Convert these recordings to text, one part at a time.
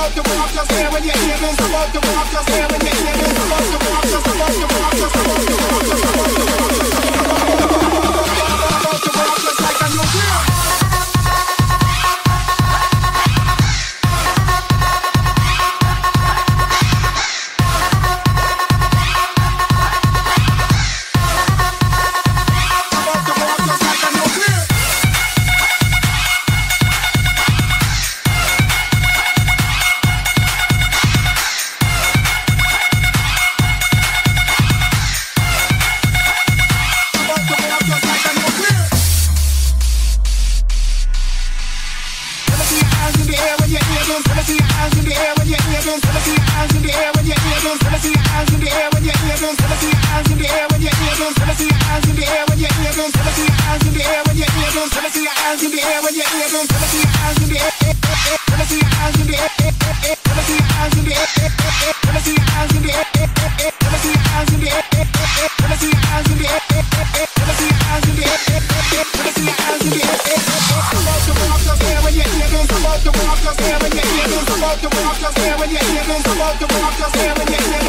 about the way I'm just there when you hear this. About the way I'm just there when you hear this. About the way I'm just about the way I'm just about the way I'm just about the way I'm just about the way I'm just see your hands in the air when you're living. Let me see your hands in the air. See your hands in the air. See your hands in the air. See your hands in the air. See your hands in the air. See your hands in the air. See your hands in the air. See your hands in the air. I'm your hair when you're living. Your hair when you're living. Your hair when you're when you're living.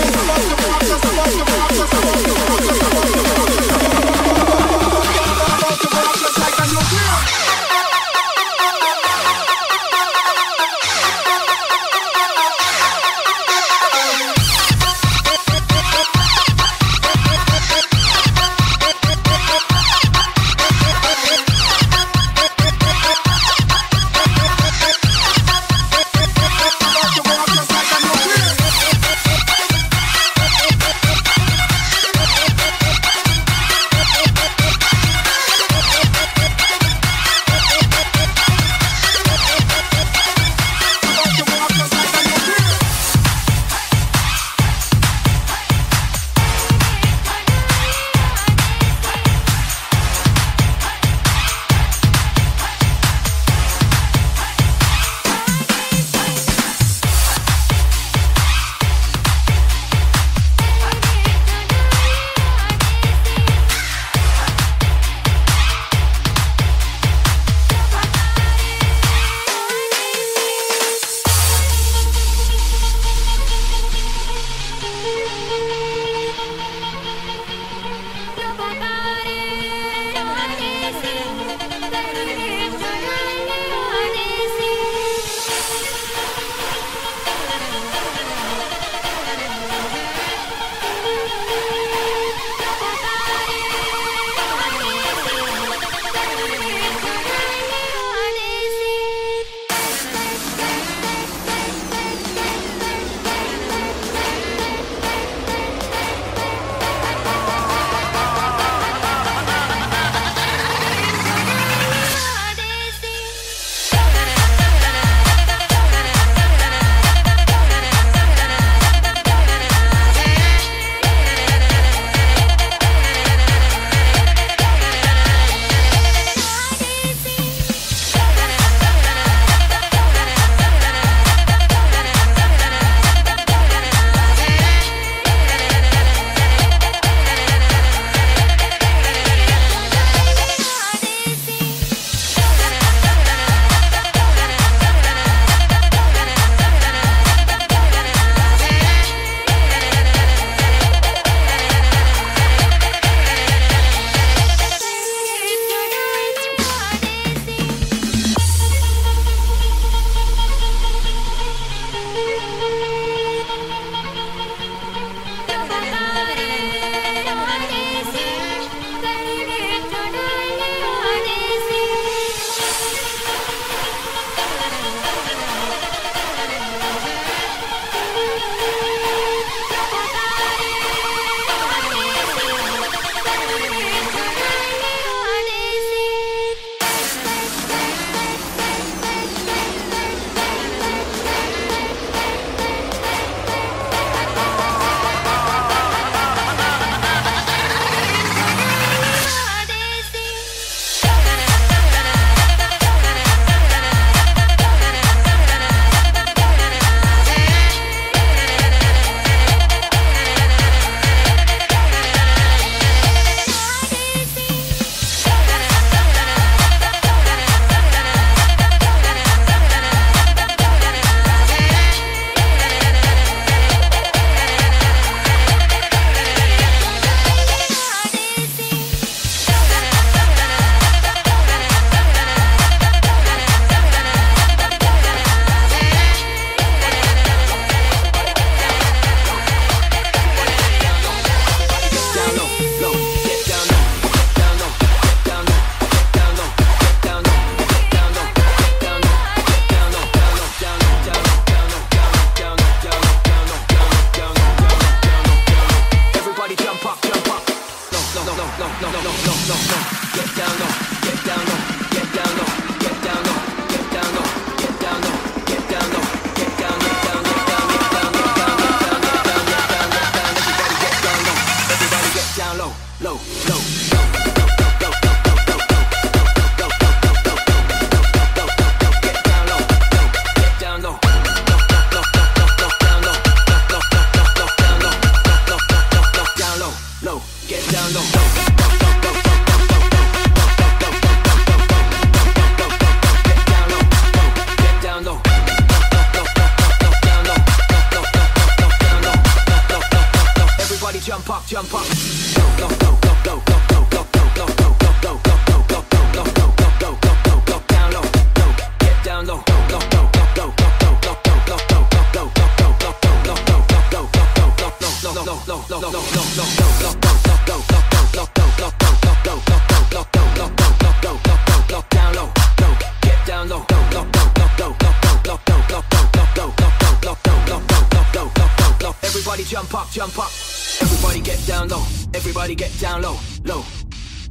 Everybody get down low, low.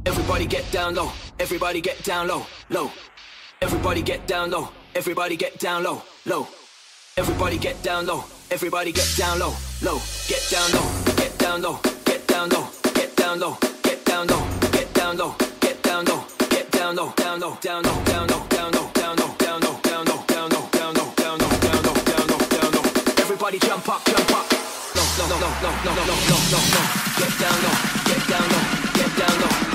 Everybody get down low. Everybody get down low, low. Everybody get down low. Everybody get down low, low. Everybody get down low. Everybody get down low, low. Get down low. Get down low. Get down low. Get down low. Get down low. Get down low. Get down low. Get down low. Down low. Down low. Down low. Down low. Down low. Down low. Down low. Down low. Down low. Down low. Down low. Down low. Everybody jump up. Jump up. No, no, no, no, no, no, no, no, no, no. Get down low. Get down low. Get down low.